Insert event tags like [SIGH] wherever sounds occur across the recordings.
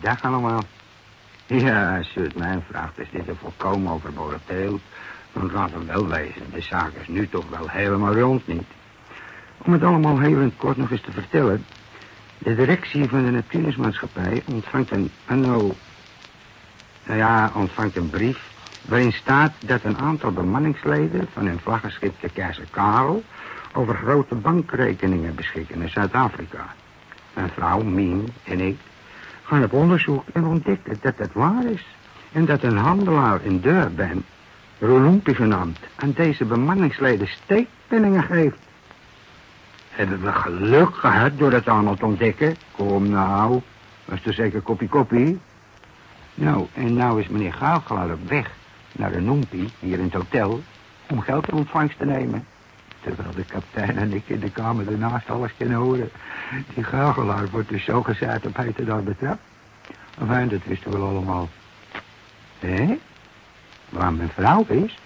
Dag allemaal. Ja, als u het mij vraagt, is dit een volkomen overbodig deel. Want laten we wel wezen, de zaak is nu toch wel helemaal rond niet. Om het allemaal heel kort nog eens te vertellen. De directie van de Neptunusmaatschappij ontvangt een. Nou ja, ontvangt een brief waarin staat dat een aantal bemanningsleden van hun vlaggenschip de Keizer Karel over grote bankrekeningen beschikken in Zuid-Afrika. Mijn vrouw, Mien en ik gaan op onderzoek en ontdekken dat het waar is. En dat een handelaar in Durban, Rolumpi genaamd, aan deze bemanningsleden steekpenningen geeft. Hebben we geluk gehad door het allemaal te ontdekken? Kom nou, was er zeker kopie kopie? Nou, en nou is meneer Gaalgelaar op weg naar de Noempi, hier in het hotel, om geld in ontvangst te nemen. Terwijl de kapitein en ik in de kamer ernaast alles kunnen horen. Die gagelaar wordt dus zo gezet op heet dat betrapt. Enfin, dat wisten we allemaal. Hé? Waar mijn vrouw is?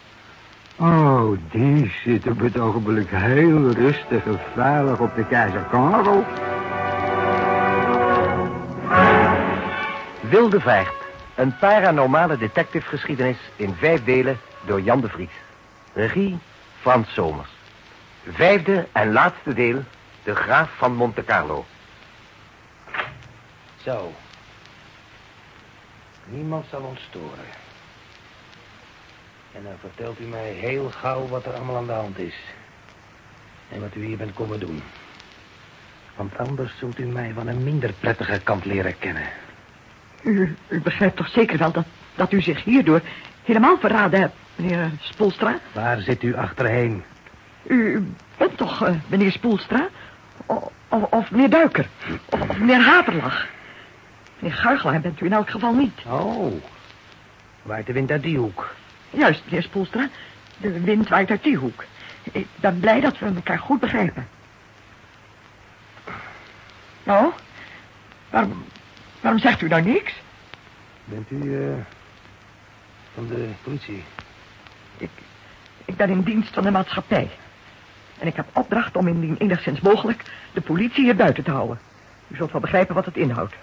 Oh, die zit op het ogenblik heel rustig en veilig op de keizer Karel. Wilde Vaart. Een paranormale detectivegeschiedenis in vijf delen door Jan de Vries. Regie Frans Somers. Vijfde en laatste deel, de graaf van Monte Carlo. Zo. Niemand zal ons storen. En dan vertelt u mij heel gauw wat er allemaal aan de hand is. En wat u hier bent komen doen. Want anders zult u mij van een minder prettige kant leren kennen. U, u begrijpt toch zeker wel dat, dat u zich hierdoor helemaal verraden hebt, meneer Spolstra? Waar zit u achterheen? U bent toch uh, meneer Spoelstra? O, of, of, meneer Duiker? Of, of meneer Haterlach? Meneer Guigelaar bent u in elk geval niet. Oh, waait de wind uit die hoek? Juist, meneer Spoelstra. De wind waait uit die hoek. Ik ben blij dat we elkaar goed begrijpen. Nou, waarom, waarom zegt u nou niks? Bent u uh, van de politie? Ik, ik ben in dienst van de maatschappij. En ik heb opdracht om indien enigszins mogelijk de politie hier buiten te houden. U zult wel begrijpen wat het inhoudt.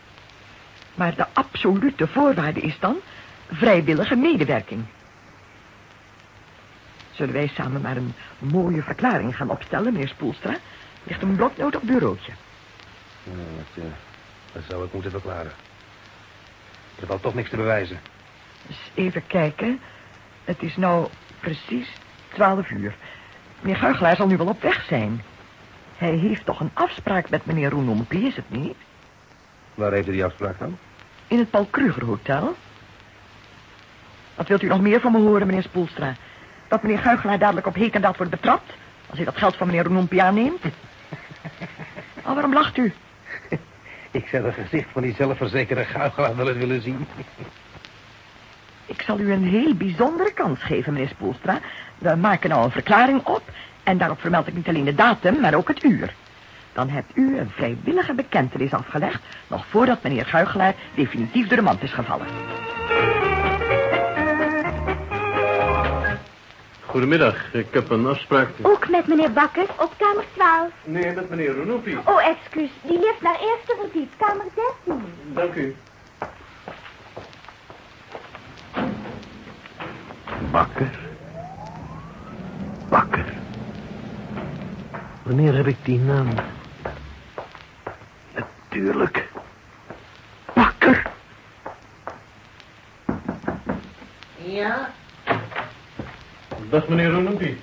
Maar de absolute voorwaarde is dan vrijwillige medewerking. Zullen wij samen maar een mooie verklaring gaan opstellen, meneer Spoelstra? Ligt een bloknoot op bureautje. Ja, dat, uh, dat zou ik moeten verklaren. Er valt toch niks te bewijzen. Dus even kijken. Het is nou precies twaalf uur. Meneer Guigelaar zal nu wel op weg zijn. Hij heeft toch een afspraak met meneer Roenompi, is het niet? Waar heeft hij die afspraak dan? In het Paul Kruger Hotel. Wat wilt u nog meer van me horen, meneer Spoelstra? Dat meneer Guigelaar dadelijk op hekendaad wordt betrapt... als hij dat geld van meneer Roenompi aanneemt? [LAUGHS] oh, waarom lacht u? Ik zou het gezicht van die zelfverzekerde Guigelaar wel eens willen zien. Ik zal u een heel bijzondere kans geven, meneer Spoelstra. We maken nou een verklaring op... en daarop vermeld ik niet alleen de datum, maar ook het uur. Dan hebt u een vrijwillige bekentenis afgelegd... nog voordat meneer Guigelaar definitief door de mand is gevallen. Goedemiddag, ik heb een afspraak... Ook met meneer Bakker, op kamer 12. Nee, met meneer Ronopi. Oh, excuus. Die lift naar eerste verdiep, kamer 13. Dank u. Wanneer heb ik die naam? Natuurlijk. Bakker. Ja? Dag, meneer Ronopi.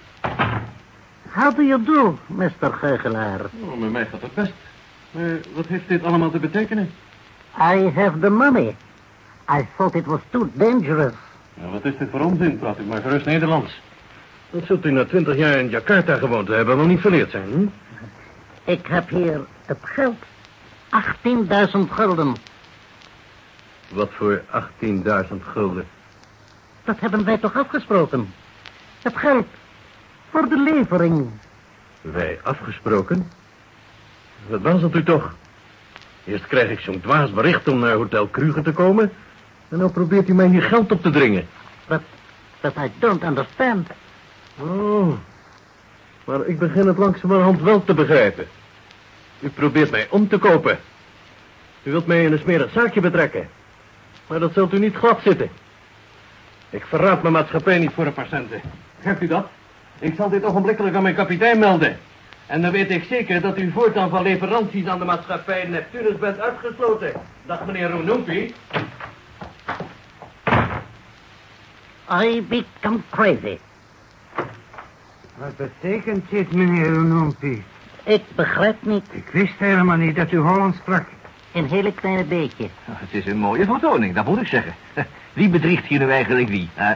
How do you do, Mr. Geugelaar? Oh, met mij gaat het best. Maar wat heeft dit allemaal te betekenen? I have the money. I thought it was too dangerous. Ja, wat is dit voor onzin? Praat u maar gerust Nederlands. Dat zult u na twintig jaar in Jakarta gewoond te hebben nog niet verleerd zijn, hm? Ik heb hier het geld. 18.000 gulden. Wat voor 18.000 gulden? Dat hebben wij toch afgesproken? Het geld. Voor de levering. Wij afgesproken? Wat was dat u toch? Eerst krijg ik zo'n dwaas bericht om naar Hotel Kruger te komen... en dan probeert u mij hier geld op te dringen. But, but I don't understand. Oh, maar ik begin het langzamerhand wel te begrijpen. U probeert mij om te kopen. U wilt mij in een smerig zaakje betrekken. Maar dat zult u niet glad zitten. Ik verraad mijn maatschappij niet voor een paar centen. Hebt u dat? Ik zal dit ogenblikkelijk aan mijn kapitein melden. En dan weet ik zeker dat u voortaan van leveranties aan de maatschappij Neptunus bent uitgesloten. Dag meneer Roenoempie. I become crazy. Wat betekent dit, meneer Unompi? Ik begrijp niet. Ik wist helemaal niet dat u Hollands sprak. Een hele kleine beetje. Het is een mooie vertoning, dat moet ik zeggen. [LAUGHS] Wie bedriegt hier nu eigenlijk wie? Hè?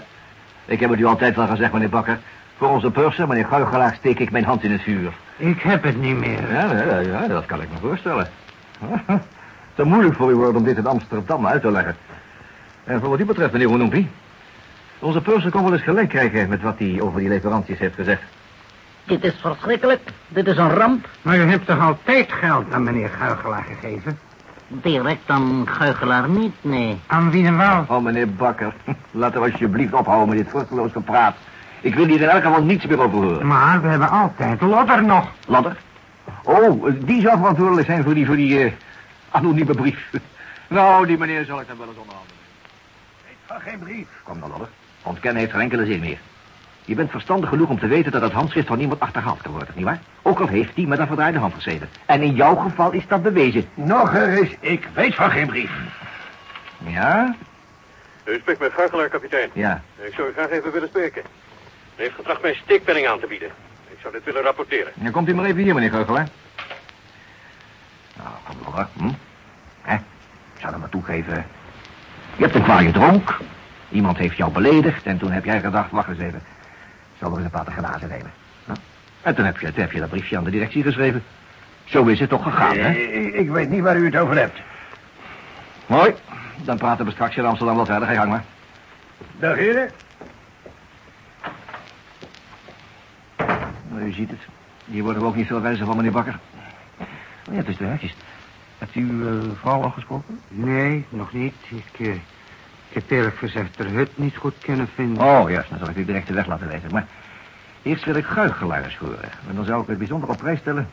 Ik heb het u altijd wel gezegd, meneer Bakker. Voor onze purser, meneer Guigelaar, steek ik mijn hand in het vuur. Ik heb het niet meer. Ja, ja, ja dat kan ik me voorstellen. [LAUGHS] Het is moeilijk voor u worden om dit in Amsterdam uit te leggen. En voor wat u betreft, meneer Roenoempie... Onze purser kon wel eens gelijk krijgen met wat hij over die leveranties heeft gezegd. Dit is verschrikkelijk. Dit is een ramp. Maar u hebt toch altijd geld aan meneer Guigelaar gegeven? Direct aan Guigelaar niet, nee. Aan wie en wel? Oh, meneer Bakker, [LAUGHS] laten we alsjeblieft ophouden met dit vruchteloos gepraat. Ik wil hier in elk geval niets meer over horen. Maar we hebben altijd Lodder nog. Ladder? Oh, die zou verantwoordelijk zijn voor die, voor die eh, anonieme brief. [LAUGHS] nou, die meneer zal ik dan wel eens onderhandelen. Ik ga geen brief. Kom dan, Ladder. Ontkennen heeft geen enkele zin meer. Je bent verstandig genoeg om te weten dat het handschrift van niemand achterhaald kan worden, nietwaar? Ook al heeft hij met een verdraaide hand geschreven. En in jouw geval is dat bewezen. Nog eens, ik weet van geen brief. Ja? U spreekt met Guigelaar, kapitein. Ja. Ik zou u graag even willen spreken. Hij heeft getracht mij steekpenning aan te bieden. Ik zou dit willen rapporteren. Dan komt u maar even hier, meneer Geugelaar. Nou, kom nog, hm? Hè? Ik zou hem maar toegeven. Je hebt een kwaaie dronk. Iemand heeft jou beledigd en toen heb jij gedacht, wacht eens even. Ik zal er eens een paar glazen nemen. Nou, En toen heb, je, toen heb je dat briefje aan de directie geschreven. Zo is het toch gegaan, hè? Ik weet niet waar u het over hebt. Mooi. Dan praten we straks in Amsterdam wel verder. Ga je gang maar. Dag, heren. Nou, u ziet het. Hier worden we ook niet veel wijzer van, meneer Bakker. Oh ja, het is de huisjes. Hebt u uw vrouw al gesproken? Nee, nog niet. Ik, eh, ik heb eerlijk gezegd de hut niet goed kunnen vinden. Oh, juist. Dan zal ik u direct de weg laten wijzen. Maar eerst wil ik guigelaars horen. En dan zou ik het bijzonder op prijs stellen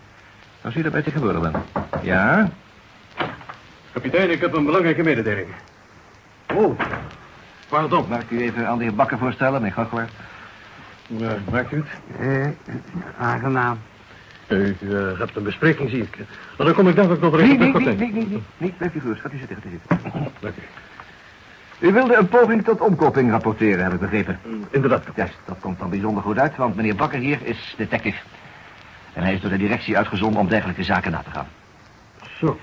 als u daarbij te gebeuren bent. Ja? Kapitein, ik heb een belangrijke mededeling. Oh, pardon. Mag ik u even aan de heer Bakker voorstellen, meneer Guigelaar? Uh, maakt u het? Eh, aangenaam. U eh, hebt een bespreking, zie ik. Nou, dan kom ik dadelijk nog even Nee, terug, nee, nee, nee, nee. Nee, blijf u gerust. Gaat u zitten, gaat u zitten. Dank u. U wilde een poging tot omkoping rapporteren, heb ik begrepen. Inderdaad, kapitein. Juist, dat komt dan bijzonder goed uit, want meneer Bakker hier is detective. En hij is door de directie uitgezonden om dergelijke zaken na te gaan. Zo, dat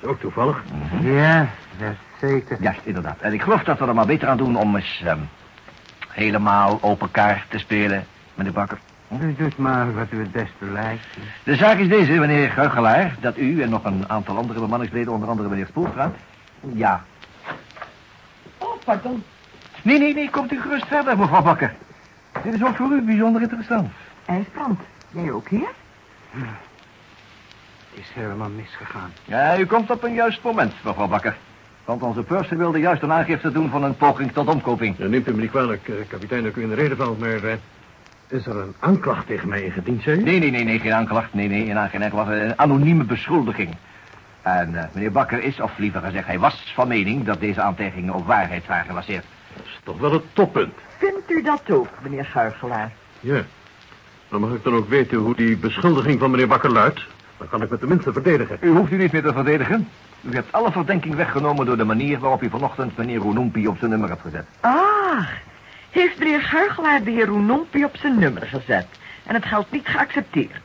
is ook toevallig. Ja, dat zeker. Juist, inderdaad. En ik geloof dat we er maar beter aan doen om eens ehm, helemaal open kaart te spelen, meneer Bakker. U doet maar wat u het beste lijkt. De zaak is deze, meneer Guigelaar, dat u en nog een aantal andere bemanningsleden, onder andere meneer Spoelstra... Ja. Pardon. Nee, nee, nee, komt u gerust verder, mevrouw Bakker. Dit is ook voor u bijzonder interessant. IJsbrand. Jij ook hier? Het is helemaal misgegaan. Ja, u komt op een juist moment, mevrouw Bakker. Want onze purser wilde juist een aangifte doen van een poging tot omkoping. Ja, neemt u me niet kwalijk, eh, kapitein, dat ik u in de reden val, maar... eh, is er een aanklacht tegen mij ingediend, zei? Nee, nee, nee, nee, geen aanklacht. Nee, nee, geen aanklacht. Een anonieme beschuldiging. En eh, meneer Bakker is, of liever gezegd, hij was van mening dat deze aantijgingen op waarheid waren gebaseerd. Dat is toch wel het toppunt. Vindt u dat ook, meneer Guigelaar? Ja. Dan mag ik dan ook weten hoe die beschuldiging van meneer Bakker luidt. Dan kan ik me tenminste verdedigen. U hoeft u niet meer te verdedigen. U hebt alle verdenking weggenomen door de manier waarop u vanochtend meneer Roenoempie op zijn nummer hebt gezet. Ah, heeft meneer Guigelaar de heer Roenompi op zijn nummer gezet en het geld niet geaccepteerd.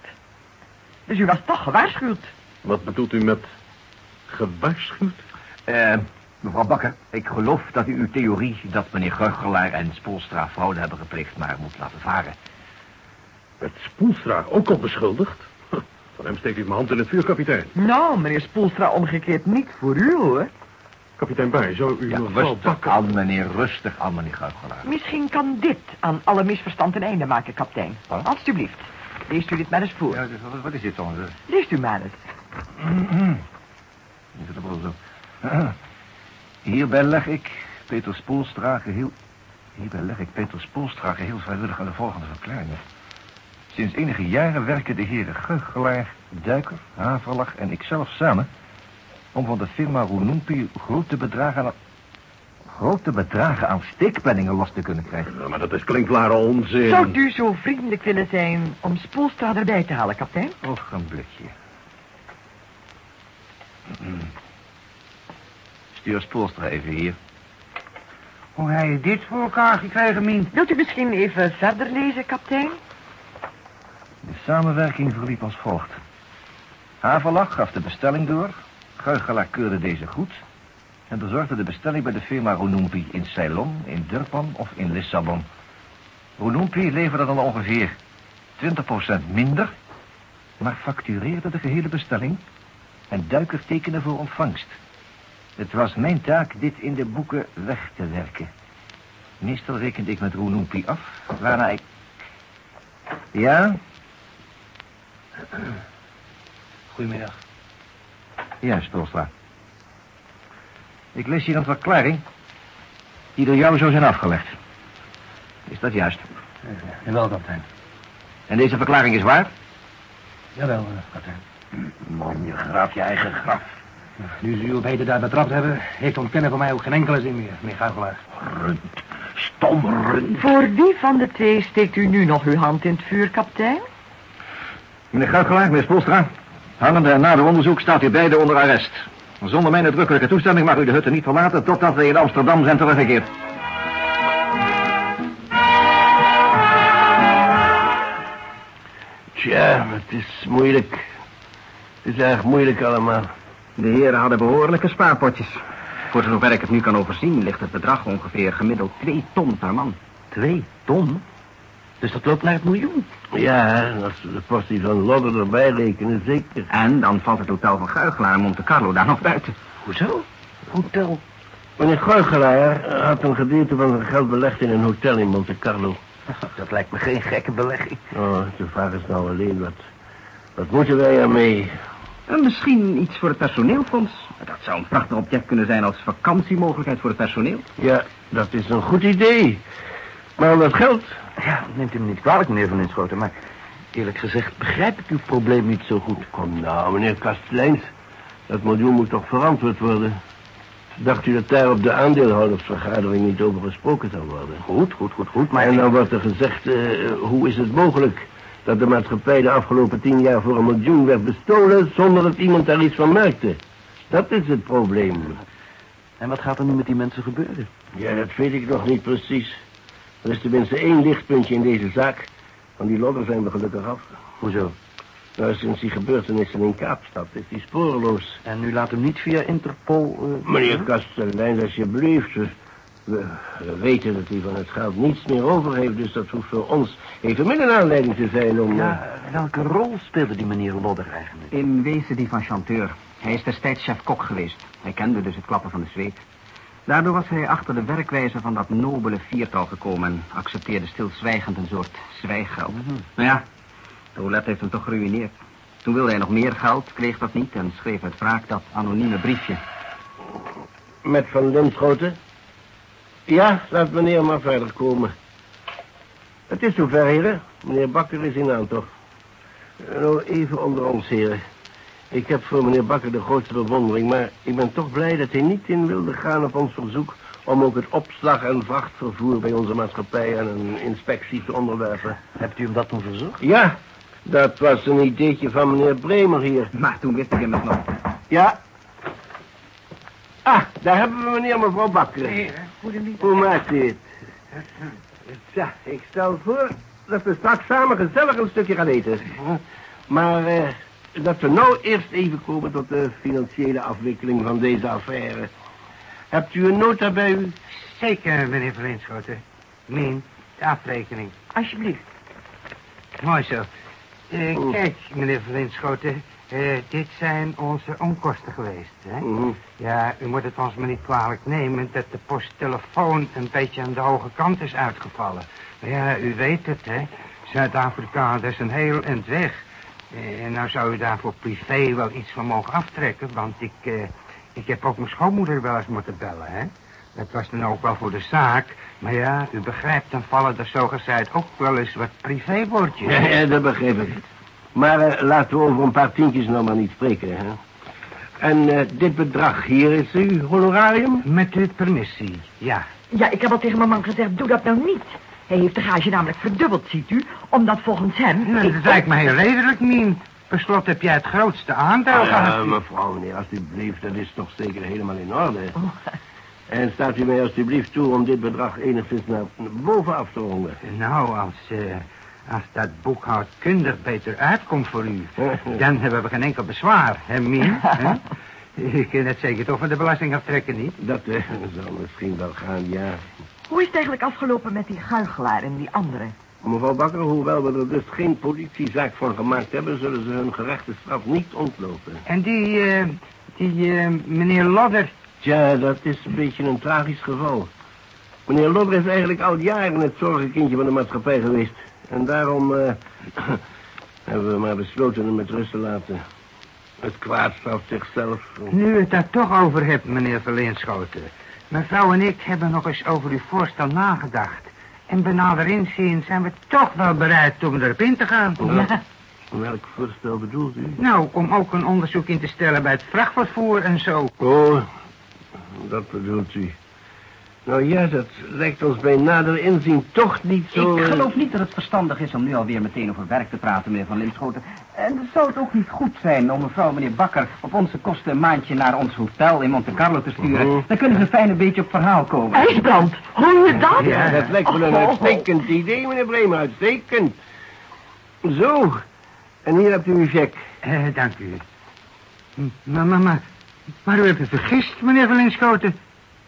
Dus u was toch gewaarschuwd. Wat bedoelt u met gewaarschuwd? Eh, mevrouw Bakker, ik geloof dat u uw theorie dat meneer Guigelaar en Spoelstra fraude hebben gepleegd maar moet laten varen. Werd Spoelstra ook al beschuldigd? Van hem steek ik mijn hand in het vuur, kapitein. Nou, meneer Spoelstra omgekeerd niet voor u, hoor. Kapitein Baai, zou u Ja, mevrouw rustig Bakker... aan, meneer, rustig aan, meneer Guigelaar. Misschien kan dit aan alle misverstand een einde maken, kapitein. Wat? Alsjeblieft. Leest u dit maar eens voor. Ja, dus wat, wat is dit dan? Leest u maar eens. Is het wel zo? [CLEARS THROAT] Hierbij leg ik Peter Spoelstra geheel... Hierbij leg ik Peter Spoelstra geheel vrijwillig aan de volgende verklaringen. Sinds enige jaren werken de heren Guggelaar, Duiker, Haverlag en ikzelf samen... om van de firma Roenoempi grote bedragen aan... grote bedragen aan steekpenningen los te kunnen krijgen. Ja, maar dat is klinkklare onzin. Zou u zo vriendelijk willen zijn om Spoelstra erbij te halen, kapitein? Ogenblikje. [CLEARS THROAT] Stuur Spoelstra even hier. Hoe heb je dit voor elkaar gekregen, Mien? Wilt u misschien even verder lezen, kapitein? De samenwerking verliep als volgt. Havelag gaf de bestelling door. Geugelaar keurde deze goed. En bezorgde de bestelling bij de firma Ronumpi in Ceylon, in Durban of in Lissabon. Ronumpi leverde dan ongeveer 20% minder, maar factureerde de gehele bestelling en duiker tekenen voor ontvangst. Het was mijn taak dit in de boeken weg te werken. Meestal rekende ik met Ronumpi af, waarna ik... Ja? Goedemiddag. Ja, Stolstra. Ik lees hier een verklaring die door jou zo zijn afgelegd. Is dat juist? Jawel, kapitein. En deze verklaring is waar? Jawel, kapitein. Man, je graaft je eigen graf. Nu ze u heden daar betrapt hebben, heeft ontkennen voor mij ook geen enkele zin meer, meneer Guigelaar. Rund. Stom rund. Voor wie van de twee steekt u nu nog uw hand in het vuur, kapitein? Meneer Guigelaar, meneer Spolstra. Hangende en nader onderzoek staat u beiden onder arrest. Zonder mijn nadrukkelijke toestemming mag u de hutten niet verlaten... totdat wij in Amsterdam zijn teruggekeerd. Tja, het is moeilijk. Het is erg moeilijk allemaal. De heren hadden behoorlijke spaarpotjes. Voor zover ik het nu kan overzien, ligt het bedrag ongeveer gemiddeld twee ton per man. Twee ton? Dus dat loopt naar het miljoen. Ja, als we de portie van Lodder erbij rekenen, zeker. En dan valt het hotel van Guigelaar en Monte Carlo daar nog buiten. Hoezo? Hotel. Meneer Gooigelaar had een gedeelte van zijn geld belegd in een hotel in Monte Carlo. [LAUGHS] Dat lijkt me geen gekke belegging. Oh, de vraag is nou alleen wat... Wat moeten wij ermee? En misschien iets voor het personeelfonds. Dat zou een prachtig object kunnen zijn als vakantiemogelijkheid voor het personeel. Ja, dat is een goed idee. Maar dat geld... Ja, neemt u me niet kwalijk, meneer Van Inschoten, maar eerlijk gezegd begrijp ik uw probleem niet zo goed. Kom nou, meneer Kasteleins. Dat miljoen moet toch verantwoord worden? Dacht u dat daar op de aandeelhoudersvergadering niet over gesproken zou worden? Goed, goed, goed, goed, maar... En dan wordt er gezegd, eh, hoe is het mogelijk dat de maatschappij de afgelopen tien jaar voor een miljoen werd bestolen zonder dat iemand daar iets van merkte? Dat is het probleem. En wat gaat er nu met die mensen gebeuren? Ja, dat weet ik nog niet precies. Er is tenminste één lichtpuntje in deze zaak. Van die lodder zijn we gelukkig af. Hoezo? Nou, sinds die gebeurtenissen in Kaapstad is die spoorloos. En u laat hem niet via Interpol... eh, Meneer Kastelein, alsjeblieft. We, we weten dat hij van het geld niets meer over heeft, dus dat hoeft voor ons evenmin een aanleiding te zijn om... eh, Ja, welke rol speelde die meneer Lodder eigenlijk? In wezen die van chanteur. Hij is destijds chef-kok geweest. Hij kende dus het klappen van de zweep. Daardoor was hij achter de werkwijze van dat nobele viertal gekomen... en accepteerde stilzwijgend een soort zwijggeld. Nou ja, de roulette heeft hem toch geruineerd. Toen wilde hij nog meer geld, kreeg dat niet... en schreef uit wraak dat anonieme briefje. Met Van Linschoten? Ja, laat meneer maar verder komen. Het is zover, heren. Meneer Bakker is in aantocht. Eh, Nou, even onder ons, heren. Ik heb voor meneer Bakker de grootste bewondering, maar ik ben toch blij dat hij niet in wilde gaan op ons verzoek om ook het opslag- en vrachtvervoer bij onze maatschappij aan een inspectie te onderwerpen. Hebt u hem dat toen verzocht? Ja, dat was een ideetje van meneer Bremer hier. Maar toen wist ik hem het nog. Ja. Ah, daar hebben we meneer en mevrouw Bakker. Hoe maakt u het? Ja, ik stel voor dat we straks samen gezellig een stukje gaan eten. Maar eh, dat we nou eerst even komen tot de financiële afwikkeling van deze affaire. Hebt u een nota bij u? Zeker, meneer Verlinschoten. Mien, de afrekening. Alsjeblieft. Mooi zo. Eh, kijk, meneer Verlinschoten. Eh, dit zijn onze onkosten geweest. Hè? Mhm. Ja, u moet het ons maar niet kwalijk nemen dat de posttelefoon een beetje aan de hoge kant is uitgevallen. Maar ja, u weet het, hè. Zuid-Afrika, dat is een heel eind weg. Eh, En nou zou u daar voor privé wel iets van mogen aftrekken, want ik, eh, ik heb ook mijn schoonmoeder wel eens moeten bellen, hè. Dat was dan ook wel voor de zaak. Maar ja, u begrijpt, dan vallen er zogezegd ook wel eens wat privéwoordjes. Ja, ja, dat begreep ik. Maar eh, laten we over een paar tientjes nou maar niet spreken, hè. En eh, dit bedrag hier is uw honorarium? Met uw permissie, ja. Ja, ik heb al tegen mijn man gezegd, doe dat nou niet. Hij heeft de gage namelijk verdubbeld, ziet u. Omdat volgens hem... Nou, ik dat lijkt me heel redelijk, Mien. Per slot heb jij het grootste aandeel Ah, ja, gehad. mevrouw, meneer, alstublieft, dat is toch zeker helemaal in orde. En staat u mij alstublieft toe om dit bedrag enigszins naar bovenaf te ronden? Nou, als, eh, als dat boekhoudkundig beter uitkomt voor u... [LAUGHS] dan hebben we geen enkel bezwaar, hè, Mien? [LAUGHS] Hè? Je kunt het zeker toch van de belasting aftrekken, niet? Dat eh, zal misschien wel gaan, ja. Hoe is het eigenlijk afgelopen met die guigelaar en die andere? Mevrouw Bakker, hoewel we er dus geen politiezaak van gemaakt hebben... zullen ze hun gerechte straf niet ontlopen. En die, eh, die eh, meneer Lodder... Tja, dat is een beetje een tragisch geval. Meneer Lodder is eigenlijk al jaren het zorgenkindje van de maatschappij geweest. En daarom eh, [CLEARS THROAT] hebben we maar besloten hem met rust te laten. Het kwaad straft zichzelf. Nu u het daar toch over hebt, meneer Verleenschoten. Mevrouw en ik hebben nog eens over uw voorstel nagedacht. En bij nader inzien zijn we toch wel bereid om erop in te gaan. Ja. [LAUGHS] Welk voorstel bedoelt u? Nou, om ook een onderzoek in te stellen bij het vrachtvervoer en zo. Oh, dat bedoelt u. Nou ja, dat lijkt ons bij nader inzien toch niet zo... Ik eh, geloof niet dat het verstandig is om nu alweer meteen over werk te praten, meneer Van Linschoten. En zou het ook niet goed zijn om mevrouw, meneer Bakker, op onze kosten een maandje naar ons hotel in Monte Carlo te sturen? Mhm. Dan kunnen ze fijn een beetje op verhaal komen. IJsbrand, hoor je dat? Ja, dat lijkt me een Oh. uitstekend idee, meneer Bremer. Uitstekend. Zo. En hier hebt u uw cheque. Eh, dank u. Maar, maar, maar, maar u hebt het vergist, meneer Verleenschoten.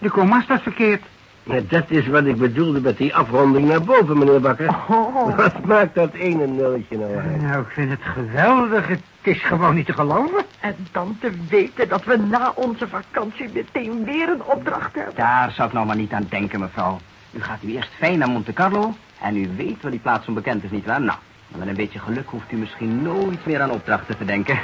De komma staat verkeerd. Ja, Dat is wat ik bedoelde met die afronding naar boven, meneer Bakker. Oh. Wat maakt dat ene nulletje nou uit? Nou, ik vind het geweldig. Het is gewoon niet te geloven. En dan te weten dat we na onze vakantie meteen weer een opdracht hebben. Daar zou ik nou maar niet aan denken, mevrouw. U gaat u eerst fijn naar Monte Carlo en u weet waar die plaats onbekend is, nietwaar? Nou, met een beetje geluk hoeft u misschien nooit meer aan opdrachten te denken.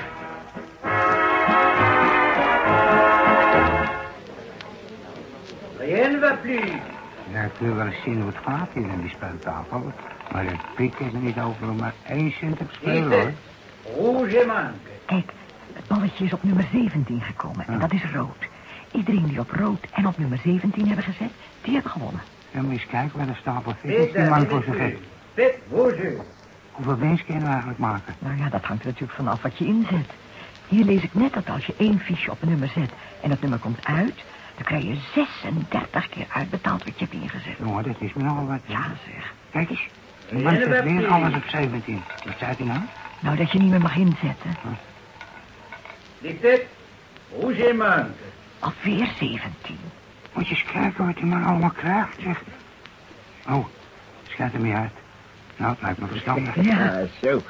Ja, ik wil wel eens zien hoe het gaat hier in die speeltafel. Maar ik pik is er niet over om maar één cent te spelen, hoor. Kijk, het balletje is op nummer 17 gekomen en dat is rood. Iedereen die op rood en op nummer 17 hebben gezet, die hebben gewonnen. Ja, maar eens kijken waar de stapel vis is die man voor zich heeft. Hoeveel winst kunnen we eigenlijk maken? Nou ja, dat hangt er natuurlijk vanaf wat je inzet. Hier lees ik net dat als je één fiche op een nummer zet en dat nummer komt uit, dan krijg je 36 keer uitbetaald wat je hebt ingezet. Jongen, dat is me nogal wat. Ja, zeg. Kijk eens. Man zet weer alles op 17. Wat zei hij nou? Nou, dat je niet meer mag inzetten. Alweer 17. Moet je eens kijken wat die man allemaal krijgt, zeg. Oh, schijt er mee uit. Nou, het lijkt me verstandig. Ja. Ja, zo.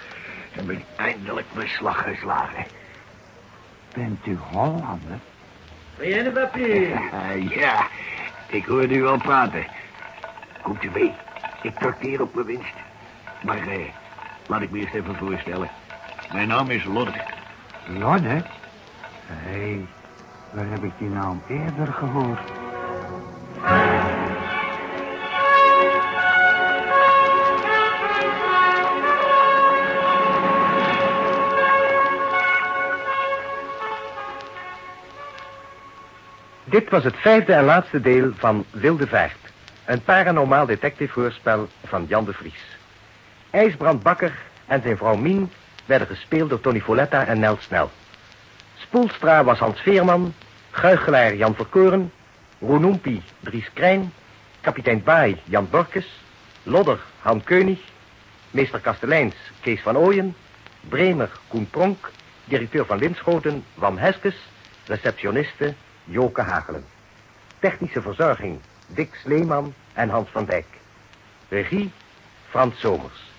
Heb ik eindelijk mijn slag geslagen. Bent u Hollander? Ah, ja, ik hoorde u al praten. Komt u mee? Ik trakteer op mijn winst. Maar eh, laat ik me eerst even voorstellen. Mijn naam is Lodder. Lodde? Hé, hey, waar heb ik die naam eerder gehoord? Dit was het vijfde en laatste deel van Wilde Vaart. Een paranormaal detective voorspel van Jan de Vries. IJsbrand Bakker en zijn vrouw Mien werden gespeeld door Tony Foletta en Nel Snel. Spoelstra was Hans Veerman, Guigelaar Jan Verkoren, Roenoempi Dries Krijn, kapitein Baai Jan Borkes, Lodder Han Keunig, meester Kasteleins Kees van Ooyen, Bremer Koen Pronk, directeur van Linschoten Wam Heskes, receptioniste Joke Hagelen. Technische verzorging Dick Sleeman en Hans van Dijk. Regie Frans Somers.